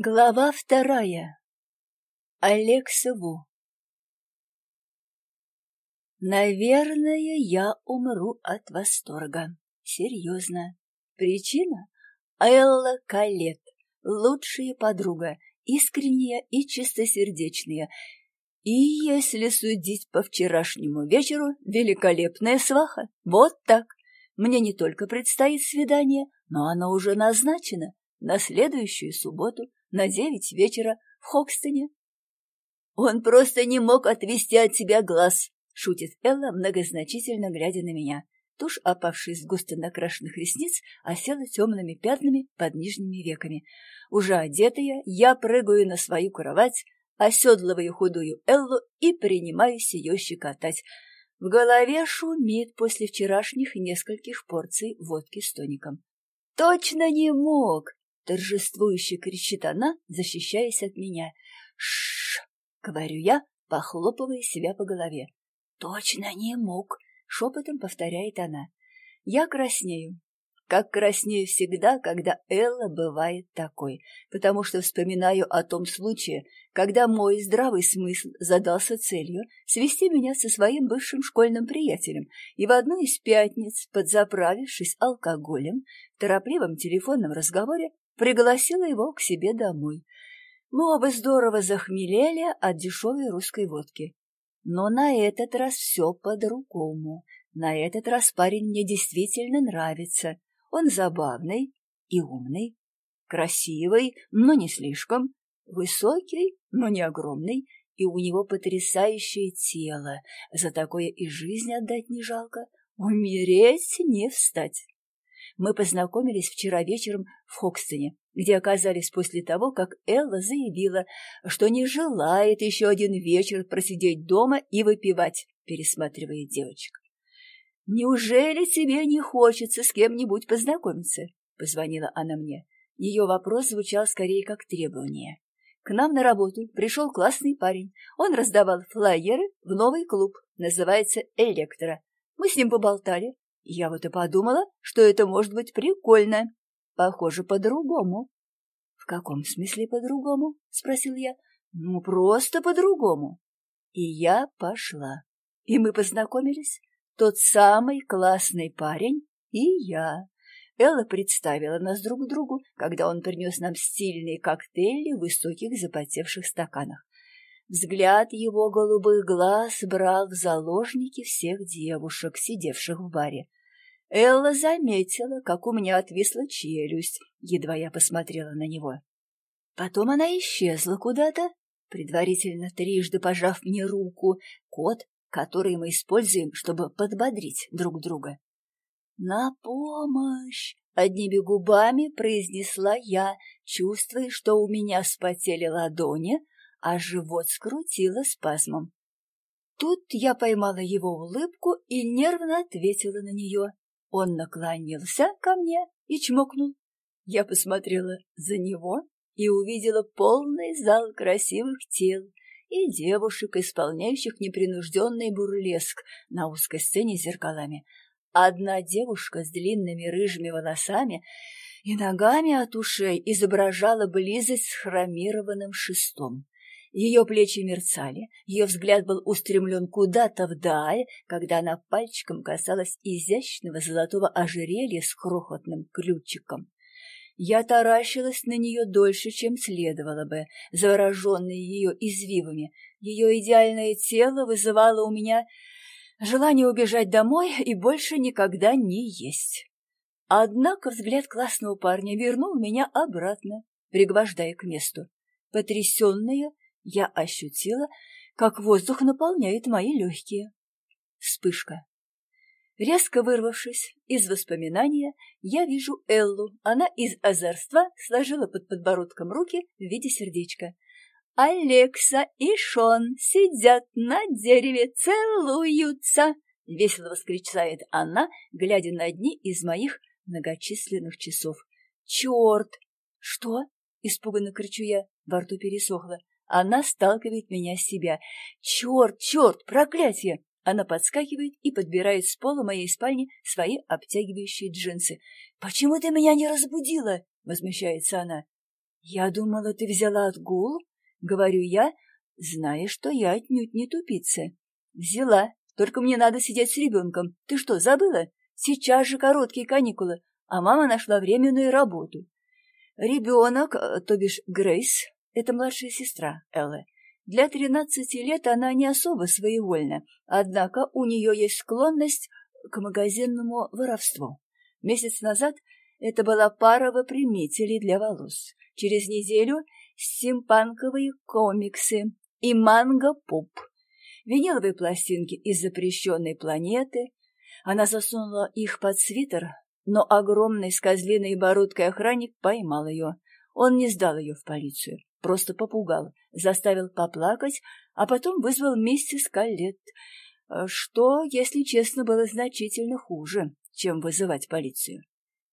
Глава вторая. Алексову. Наверное, я умру от восторга. Серьезно. Причина? Элла Калет, лучшая подруга, искренняя и чистосердечная. И, если судить по вчерашнему вечеру, великолепная сваха. Вот так. Мне не только предстоит свидание, но оно уже назначено на следующую субботу на девять вечера в Хокстоне. Он просто не мог отвести от себя глаз, шутит Элла, многозначительно глядя на меня. Тушь, опавшая из густо накрашенных ресниц, осела темными пятнами под нижними веками. Уже одетая, я прыгаю на свою кровать, оседлываю худую Эллу и принимаюсь ее щекотать. В голове шумит после вчерашних нескольких порций водки с тоником. Точно не мог! Торжествующе кричит она, защищаясь от меня. Шш! говорю я, похлопывая себя по голове. Точно не мог, шепотом повторяет она. Я краснею, как краснею всегда, когда Элла бывает такой, потому что вспоминаю о том случае, когда мой здравый смысл задался целью свести меня со своим бывшим школьным приятелем, и в одну из пятниц, подзаправившись алкоголем, в торопливом телефонном разговоре пригласила его к себе домой. Мы оба здорово захмелели от дешевой русской водки. Но на этот раз все по-другому. На этот раз парень мне действительно нравится. Он забавный и умный, красивый, но не слишком, высокий, но не огромный, и у него потрясающее тело. За такое и жизнь отдать не жалко. Умереть не встать. Мы познакомились вчера вечером в Хокстоне, где оказались после того, как Элла заявила, что не желает еще один вечер просидеть дома и выпивать, пересматривая девочек. «Неужели тебе не хочется с кем-нибудь познакомиться?» — позвонила она мне. Ее вопрос звучал скорее как требование. К нам на работу пришел классный парень. Он раздавал флайеры в новый клуб, называется «Электро». Мы с ним поболтали, я вот и подумала, что это может быть прикольно. Похоже, по-другому. — В каком смысле по-другому? — спросил я. — Ну, просто по-другому. И я пошла. И мы познакомились. Тот самый классный парень и я. Элла представила нас друг другу, когда он принес нам стильные коктейли в высоких запотевших стаканах. Взгляд его голубых глаз брал в заложники всех девушек, сидевших в баре. Элла заметила, как у меня отвисла челюсть, едва я посмотрела на него. Потом она исчезла куда-то, предварительно трижды пожав мне руку, код, который мы используем, чтобы подбодрить друг друга. «На помощь!» — одними губами произнесла я, чувствуя, что у меня спотели ладони, а живот скрутило спазмом. Тут я поймала его улыбку и нервно ответила на нее. Он наклонился ко мне и чмокнул. Я посмотрела за него и увидела полный зал красивых тел и девушек, исполняющих непринужденный бурлеск на узкой сцене с зеркалами. Одна девушка с длинными рыжими волосами и ногами от ушей изображала близость с хромированным шестом. Ее плечи мерцали, ее взгляд был устремлен куда-то вдаль, когда она пальчиком касалась изящного золотого ожерелья с крохотным ключиком. Я таращилась на нее дольше, чем следовало бы, завороженная ее извивами. Ее идеальное тело вызывало у меня желание убежать домой и больше никогда не есть. Однако взгляд классного парня вернул меня обратно, пригвождая к месту. Потрясенная, я ощутила, как воздух наполняет мои легкие. Вспышка. Резко вырвавшись из воспоминания, я вижу Эллу. Она из озорства сложила под подбородком руки в виде сердечка. «Алекса и Шон сидят на дереве, целуются!» — весело восклицает она, глядя на одни из моих многочисленных часов. «Черт!» «Что?» — испуганно кричу я, во рту пересохло. Она сталкивает меня с себя. Черт, черт, проклятие! Она подскакивает и подбирает с пола моей спальни свои обтягивающие джинсы. «Почему ты меня не разбудила?» — возмущается она. «Я думала, ты взяла отгул?» — говорю я, зная, что я отнюдь не тупица. «Взяла, только мне надо сидеть с ребенком. Ты что, забыла? Сейчас же короткие каникулы, а мама нашла временную работу. Ребенок, э, то бишь Грейс, это младшая сестра Эллы. Для тринадцати лет она не особо своевольна, однако у нее есть склонность к магазинному воровству. Месяц назад это была пара выпрямителей для волос. Через неделю стимпанковые комиксы и манго-поп виниловые пластинки из запрещенной планеты. Она засунула их под свитер, но огромный с козлиной бородкой охранник поймал ее. Он не сдал ее в полицию, просто попугал, заставил поплакать, а потом вызвал миссис Каллет, что, если честно, было значительно хуже, чем вызывать полицию.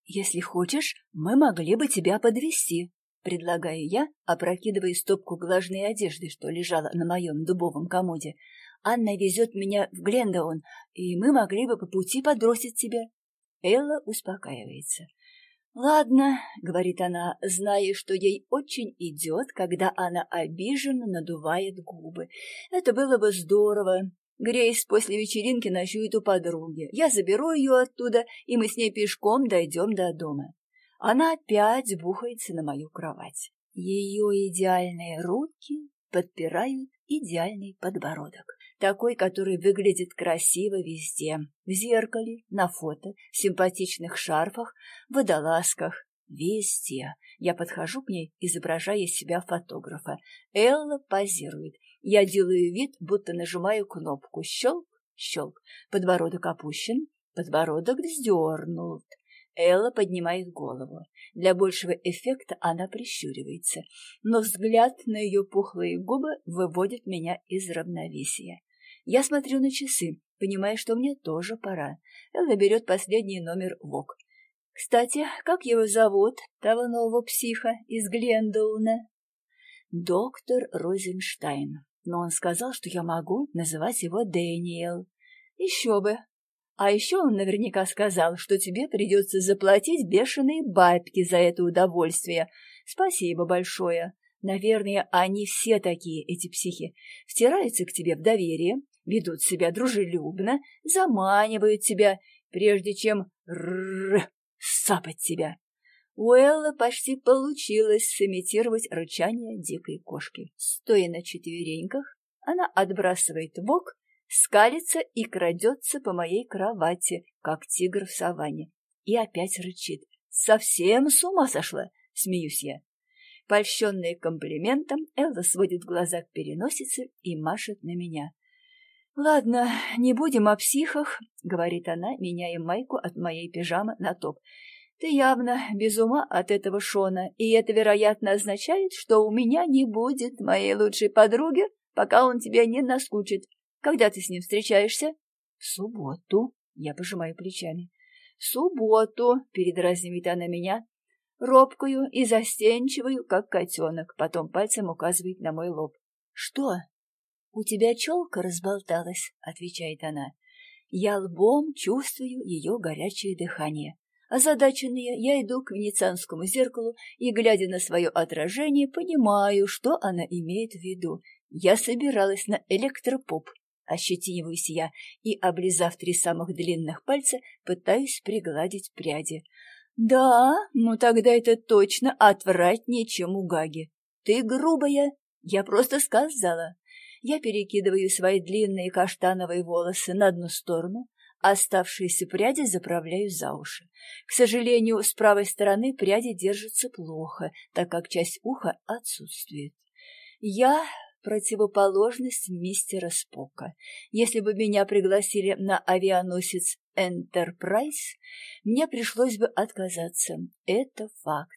«Если хочешь, мы могли бы тебя подвести, предлагаю я, опрокидывая стопку влажной одежды, что лежала на моем дубовом комоде. Анна везет меня в Глендоун, и мы могли бы по пути подбросить тебя. Элла успокаивается. «Ладно», — говорит она, зная, что ей очень идет, когда она обиженно надувает губы. «Это было бы здорово. Грейс после вечеринки ночует у подруги. Я заберу ее оттуда, и мы с ней пешком дойдем до дома». Она опять бухается на мою кровать. Ее идеальные руки подпирают идеальный подбородок такой, который выглядит красиво везде. В зеркале, на фото, в симпатичных шарфах, в водолазках. Везде. Я подхожу к ней, изображая себя фотографа. Элла позирует. Я делаю вид, будто нажимаю кнопку. Щелк, щелк. Подбородок опущен, подбородок вздернут. Элла поднимает голову. Для большего эффекта она прищуривается, но взгляд на ее пухлые губы выводит меня из равновесия. Я смотрю на часы, понимая, что мне тоже пора. Элла берет последний номер ВОК. Кстати, как его зовут, того нового психа из Глендоуна? Доктор Розенштайн. Но он сказал, что я могу называть его Дэниел. Еще бы. А еще он наверняка сказал, что тебе придется заплатить бешеные бабки за это удовольствие. Спасибо большое. Наверное, они все такие, эти психи. Втираются к тебе в доверие, ведут себя дружелюбно, заманивают тебя, прежде чем рррр сапать тебя. У Эллы почти получилось сымитировать рычание дикой кошки. Стоя на четвереньках, она отбрасывает вок, скалится и крадется по моей кровати, как тигр в саванне, и опять рычит. «Совсем с ума сошла!» — смеюсь я. Польщенная комплиментом, Элла сводит глаза к переносице и машет на меня. «Ладно, не будем о психах», — говорит она, меняя майку от моей пижамы на топ. «Ты явно без ума от этого Шона, и это, вероятно, означает, что у меня не будет моей лучшей подруги, пока он тебя не наскучит. Когда ты с ним встречаешься?» «В субботу», — я пожимаю плечами. «В субботу», — передразнивает она меня, робкую и застенчивую, как котенок, потом пальцем указывает на мой лоб. «Что?» «У тебя челка разболталась», — отвечает она. Я лбом чувствую ее горячее дыхание. Озадаченная, я иду к венецианскому зеркалу и, глядя на свое отражение, понимаю, что она имеет в виду. Я собиралась на электропоп. Ощетиниваюсь я и, облизав три самых длинных пальца, пытаюсь пригладить пряди. «Да, ну тогда это точно отвратнее, чем у Гаги. Ты грубая, я просто сказала. Я перекидываю свои длинные каштановые волосы на одну сторону, а оставшиеся пряди заправляю за уши. К сожалению, с правой стороны пряди держатся плохо, так как часть уха отсутствует. Я противоположность мистера Спока. Если бы меня пригласили на авианосец Энтерпрайз, мне пришлось бы отказаться. Это факт.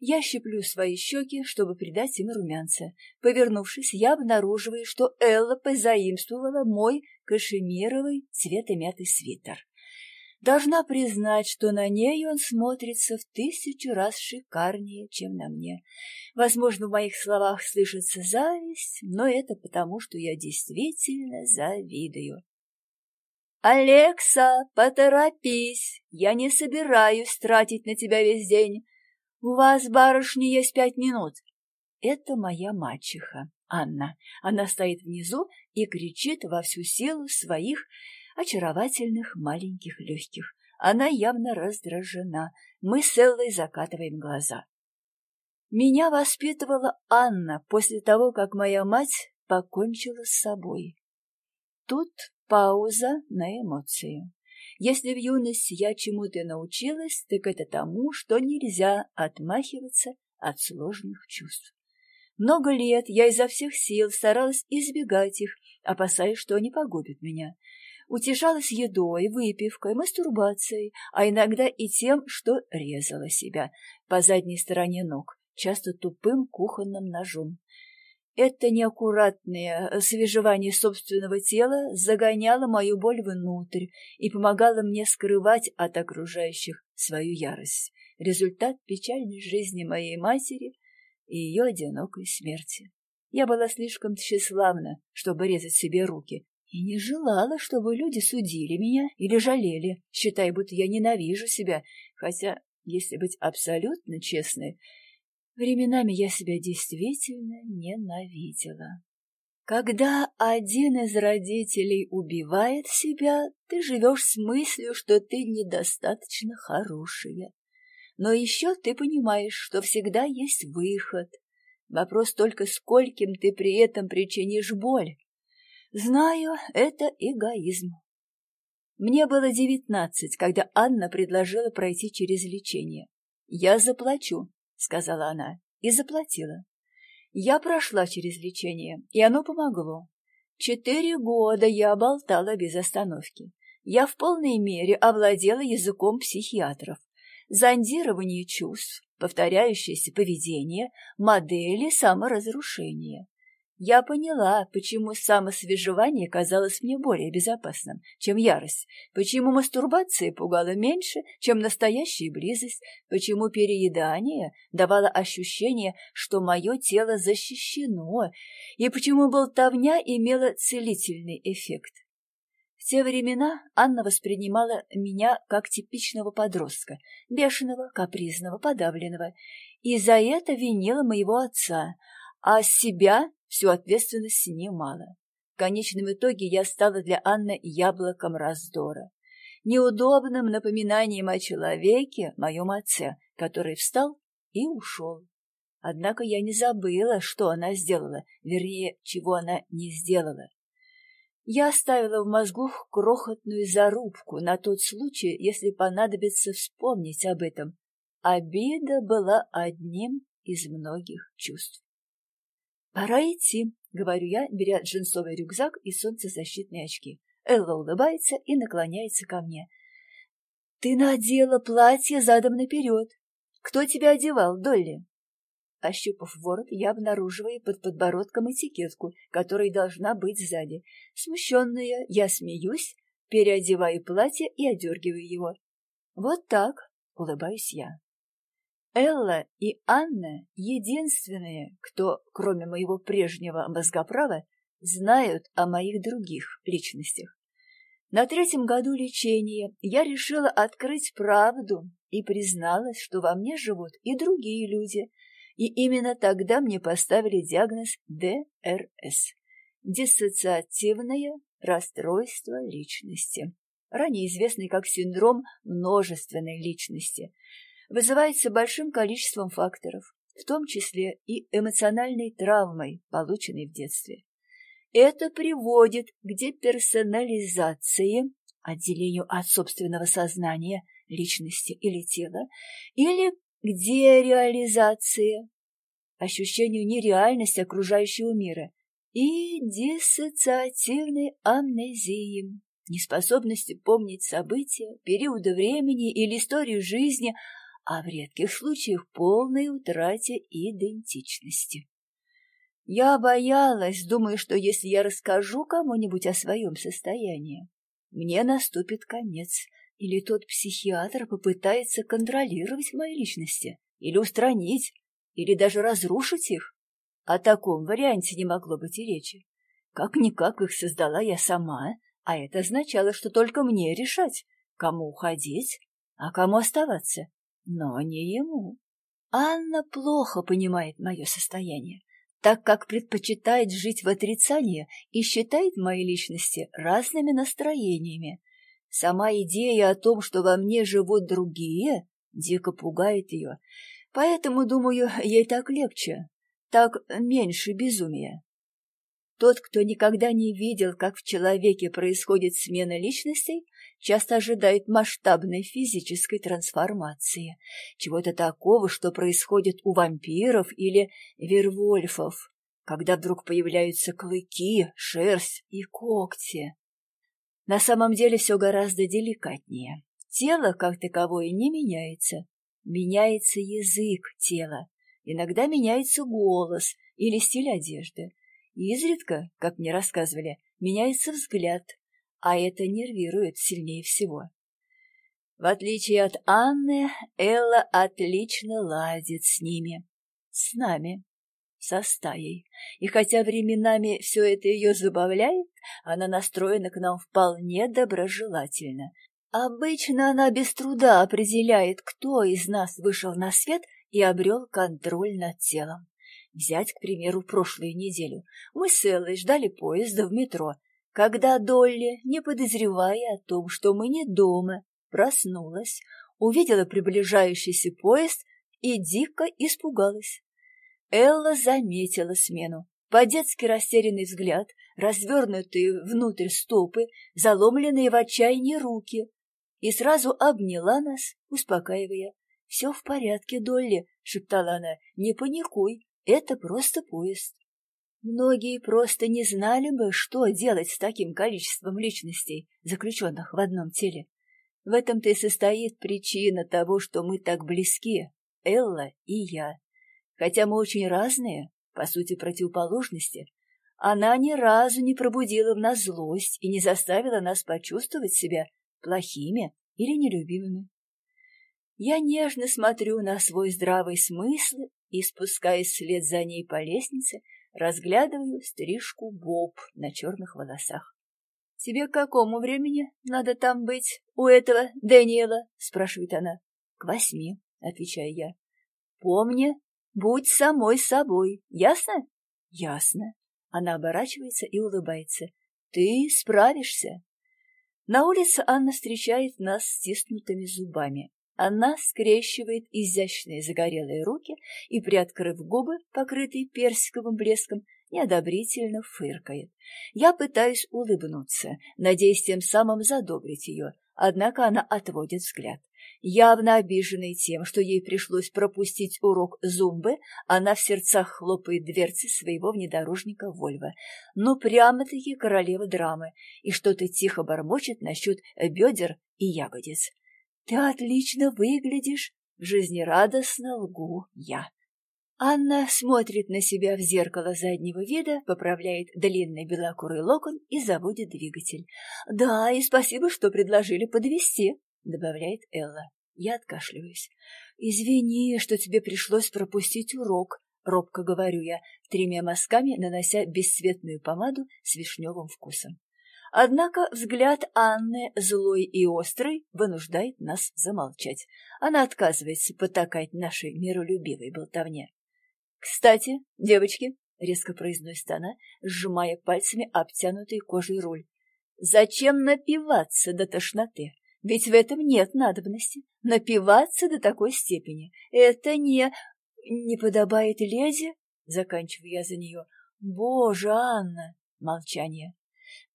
Я щеплю свои щеки, чтобы придать им румянца. Повернувшись, я обнаруживаю, что Элла позаимствовала мой кашемировый цвета мятый свитер. Должна признать, что на ней он смотрится в тысячу раз шикарнее, чем на мне. Возможно, в моих словах слышится зависть, но это потому, что я действительно завидую. «Алекса, поторопись! Я не собираюсь тратить на тебя весь день. «У вас, барышня, есть пять минут». Это моя мачеха, Анна. Она стоит внизу и кричит во всю силу своих очаровательных маленьких легких. Она явно раздражена. Мы с Эллой закатываем глаза. Меня воспитывала Анна после того, как моя мать покончила с собой. Тут пауза на эмоции. Если в юности я чему-то научилась, так это тому, что нельзя отмахиваться от сложных чувств. Много лет я изо всех сил старалась избегать их, опасаясь, что они погубят меня. Утешалась едой, выпивкой, мастурбацией, а иногда и тем, что резала себя по задней стороне ног, часто тупым кухонным ножом. Это неаккуратное свежевание собственного тела загоняло мою боль внутрь и помогало мне скрывать от окружающих свою ярость. Результат печальной жизни моей матери и ее одинокой смерти. Я была слишком тщеславна, чтобы резать себе руки, и не желала, чтобы люди судили меня или жалели, считая, будто я ненавижу себя, хотя, если быть абсолютно честной, Временами я себя действительно ненавидела. Когда один из родителей убивает себя, ты живешь с мыслью, что ты недостаточно хорошая. Но еще ты понимаешь, что всегда есть выход. Вопрос только, скольким ты при этом причинишь боль. Знаю, это эгоизм. Мне было девятнадцать, когда Анна предложила пройти через лечение. Я заплачу, — сказала она, и заплатила. Я прошла через лечение, и оно помогло. Четыре года я болтала без остановки. Я в полной мере овладела языком психиатров. Зондирование чувств, повторяющееся поведение, модели саморазрушения. Я поняла, почему самосвежевание казалось мне более безопасным, чем ярость, почему мастурбация пугала меньше, чем настоящая близость, почему переедание давало ощущение, что мое тело защищено, и почему болтовня имела целительный эффект. В те времена Анна воспринимала меня как типичного подростка, бешеного, капризного, подавленного, и за это винила моего отца, а себя всю ответственность снимала. В конечном итоге я стала для Анны яблоком раздора. Неудобным напоминанием о человеке, моем отце, который встал и ушел. Однако я не забыла, что она сделала, вернее, чего она не сделала. Я оставила в мозгу крохотную зарубку на тот случай, если понадобится вспомнить об этом. Обида была одним из многих чувств. «Пора идти», — говорю я, беря джинсовый рюкзак и солнцезащитные очки. Элла улыбается и наклоняется ко мне. «Ты надела платье задом наперед. Кто тебя одевал, Долли?» Ощупав ворот, я обнаруживаю под подбородком этикетку, которая должна быть сзади. Смущенная, я смеюсь, переодеваю платье и одергиваю его. «Вот так», — улыбаюсь я. Элла и Анна — единственные, кто, кроме моего прежнего мозгоправа, знают о моих других личностях. На третьем году лечения я решила открыть правду и призналась, что во мне живут и другие люди, и именно тогда мне поставили диагноз ДРС – диссоциативное расстройство личности, ранее известный как синдром множественной личности – вызывается большим количеством факторов, в том числе и эмоциональной травмой, полученной в детстве. Это приводит к деперсонализации, отделению от собственного сознания, личности или тела, или к дереализации, ощущению нереальности окружающего мира, и диссоциативной амнезии, неспособности помнить события, периоды времени или историю жизни, а в редких случаях полной утрате идентичности. Я боялась, думая, что если я расскажу кому-нибудь о своем состоянии, мне наступит конец, или тот психиатр попытается контролировать мои личности, или устранить, или даже разрушить их. О таком варианте не могло быть и речи. Как-никак их создала я сама, а это означало, что только мне решать, кому уходить, а кому оставаться но не ему. Анна плохо понимает мое состояние, так как предпочитает жить в отрицании и считает мои личности разными настроениями. Сама идея о том, что во мне живут другие, дико пугает ее, поэтому, думаю, ей так легче, так меньше безумия. Тот, кто никогда не видел, как в человеке происходит смена личностей, часто ожидает масштабной физической трансформации, чего-то такого, что происходит у вампиров или вервольфов, когда вдруг появляются клыки, шерсть и когти. На самом деле все гораздо деликатнее. Тело, как таковое, не меняется. Меняется язык тела. Иногда меняется голос или стиль одежды. Изредка, как мне рассказывали, меняется взгляд, а это нервирует сильнее всего. В отличие от Анны, Элла отлично ладит с ними, с нами, со стаей. И хотя временами все это ее забавляет, она настроена к нам вполне доброжелательно. Обычно она без труда определяет, кто из нас вышел на свет и обрел контроль над телом. Взять, к примеру, прошлую неделю. Мы с Эллой ждали поезда в метро, когда Долли, не подозревая о том, что мы не дома, проснулась, увидела приближающийся поезд и дико испугалась. Элла заметила смену. По-детски растерянный взгляд, развернутые внутрь стопы, заломленные в отчаянии руки, и сразу обняла нас, успокаивая. «Все в порядке, Долли», — шептала она, — «не паникуй, это просто поезд». Многие просто не знали бы, что делать с таким количеством личностей, заключенных в одном теле. В этом-то и состоит причина того, что мы так близки, Элла и я. Хотя мы очень разные, по сути противоположности, она ни разу не пробудила в нас злость и не заставила нас почувствовать себя плохими или нелюбимыми. Я нежно смотрю на свой здравый смысл и, спускаясь вслед за ней по лестнице, разглядываю стрижку Боб на черных волосах. — Тебе к какому времени надо там быть у этого Дэниела? — спрашивает она. — К восьми, — отвечаю я. — Помни, будь самой собой, ясно? — Ясно. Она оборачивается и улыбается. — Ты справишься. На улице Анна встречает нас стиснутыми зубами. Она скрещивает изящные загорелые руки и, приоткрыв губы, покрытые персиковым блеском, неодобрительно фыркает. Я пытаюсь улыбнуться, надеясь тем самым задобрить ее, однако она отводит взгляд. Явно обиженной тем, что ей пришлось пропустить урок зумбы, она в сердцах хлопает дверцы своего внедорожника Вольво. Ну, прямо-таки королева драмы, и что-то тихо бормочет насчет бедер и ягодиц. Ты отлично выглядишь, жизнерадостно лгу я. Анна смотрит на себя в зеркало заднего вида, поправляет длинный белокурый локон и заводит двигатель. «Да, и спасибо, что предложили подвести, добавляет Элла. Я откашливаюсь. «Извини, что тебе пришлось пропустить урок», — робко говорю я, тремя мазками нанося бесцветную помаду с вишневым вкусом. Однако взгляд Анны, злой и острый, вынуждает нас замолчать. Она отказывается потакать нашей миролюбивой болтовне. «Кстати, девочки», — резко произносит она, сжимая пальцами обтянутый кожей руль, «зачем напиваться до тошноты? Ведь в этом нет надобности. Напиваться до такой степени. Это не... не подобает леди?» Заканчиваю я за нее. «Боже, Анна!» Молчание.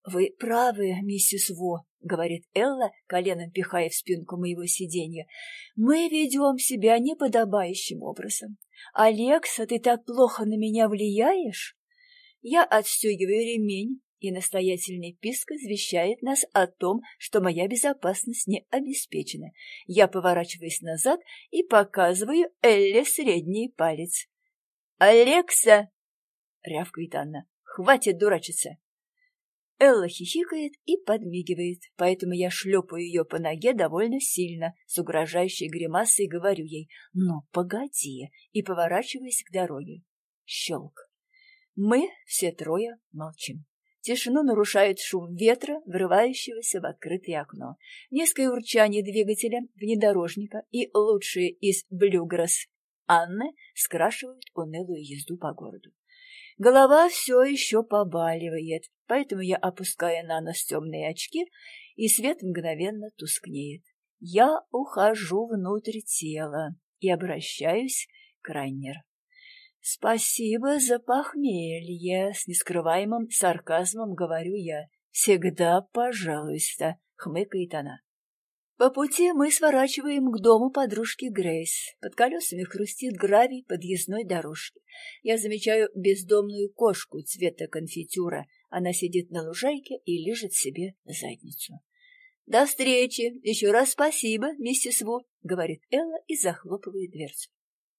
«Вы правы, миссис Во», — говорит Элла, коленом пихая в спинку моего сиденья. «Мы ведем себя неподобающим образом. Алекса, ты так плохо на меня влияешь?» Я отстегиваю ремень, и настоятельный писк извещает нас о том, что моя безопасность не обеспечена. Я поворачиваюсь назад и показываю Элле средний палец. «Алекса!» — рявкает Анна. «Хватит дурачиться!» Элла хихикает и подмигивает, поэтому я шлепаю ее по ноге довольно сильно, с угрожающей гримасой говорю ей «Ну, погоди!» и поворачиваюсь к дороге. Щелк. Мы все трое молчим. Тишину нарушает шум ветра, врывающегося в открытое окно, низкое урчание двигателя, внедорожника и лучшие из блюгросс Анны скрашивают унылую езду по городу. Голова все еще побаливает, поэтому я опускаю на нос темные очки, и свет мгновенно тускнеет. Я ухожу внутрь тела и обращаюсь к Райнер. «Спасибо за похмелье!» — с нескрываемым сарказмом говорю я. «Всегда пожалуйста!» — хмыкает она. По пути мы сворачиваем к дому подружки Грейс. Под колесами хрустит гравий подъездной дорожки. Я замечаю бездомную кошку цвета конфитюра. Она сидит на лужайке и лежит себе задницу. «До встречи! Еще раз спасибо, миссис Ву!» — говорит Элла и захлопывает дверцу.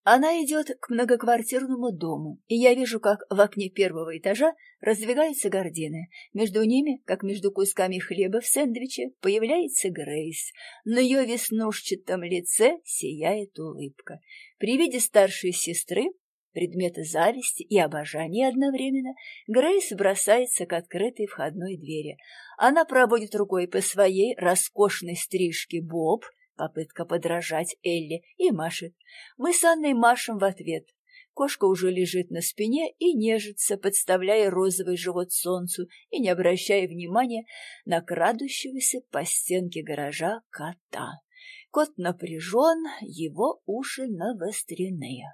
Она идет к многоквартирному дому, и я вижу, как в окне первого этажа раздвигаются гардины. Между ними, как между кусками хлеба в сэндвиче, появляется Грейс. На ее веснушчатом лице сияет улыбка. При виде старшей сестры, предмета зависти и обожания одновременно, Грейс бросается к открытой входной двери. Она проводит рукой по своей роскошной стрижке Боб, Попытка подражать Элли и машет. Мы с Анной машем в ответ. Кошка уже лежит на спине и нежится, подставляя розовый живот солнцу и не обращая внимания на крадущегося по стенке гаража кота. Кот напряжен, его уши навострены.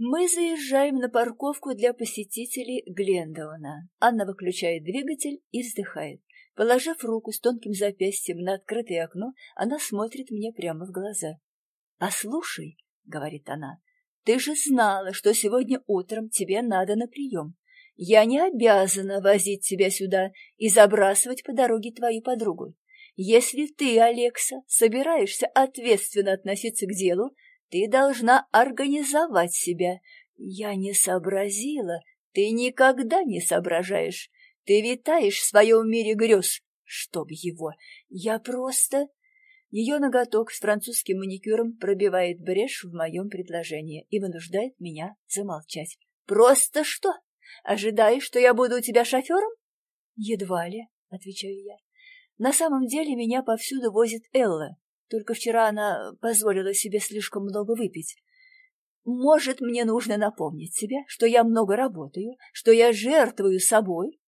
Мы заезжаем на парковку для посетителей Глендауна. Анна выключает двигатель и вздыхает. Положив руку с тонким запястьем на открытое окно, она смотрит мне прямо в глаза. «Послушай», — говорит она, — «ты же знала, что сегодня утром тебе надо на прием. Я не обязана возить тебя сюда и забрасывать по дороге твою подругу. Если ты, Алекса, собираешься ответственно относиться к делу, ты должна организовать себя. Я не сообразила. Ты никогда не соображаешь. Ты витаешь в своем мире грез. Чтоб его. Я просто... Ее ноготок с французским маникюром пробивает брешь в моем предложении и вынуждает меня замолчать. «Просто что? Ожидаешь, что я буду у тебя шофером?» «Едва ли», — отвечаю я. «На самом деле меня повсюду возит Элла. Только вчера она позволила себе слишком много выпить. Может, мне нужно напомнить себе, что я много работаю, что я жертвую собой,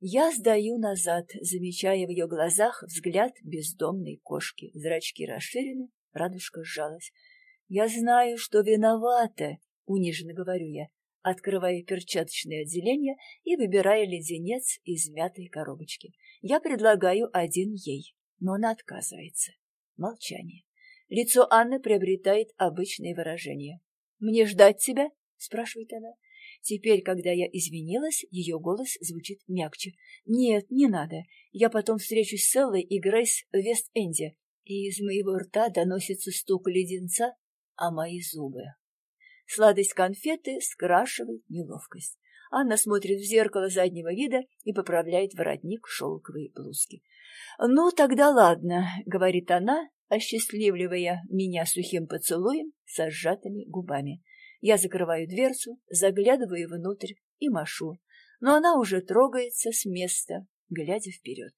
я сдаю назад, замечая в ее глазах взгляд бездомной кошки. Зрачки расширены, радужка сжалась. «Я знаю, что виновата», — униженно говорю я, открывая перчаточное отделение и выбирая леденец из мятой коробочки. Я предлагаю один ей, но она отказывается. Молчание. Лицо Анны приобретает обычное выражение. «Мне ждать тебя?» — спрашивает она. Теперь, когда я извинилась, ее голос звучит мягче. «Нет, не надо. Я потом встречусь с Эллой и Грейс в Вест-Энде, и из моего рта доносится стук леденца, а мои зубы». Сладость конфеты скрашивает неловкость. Анна смотрит в зеркало заднего вида и поправляет воротник шелковой блузки. «Ну, тогда ладно», — говорит она, осчастливливая меня сухим поцелуем со сжатыми губами. Я закрываю дверцу, заглядываю внутрь и машу, но она уже трогается с места, глядя вперед.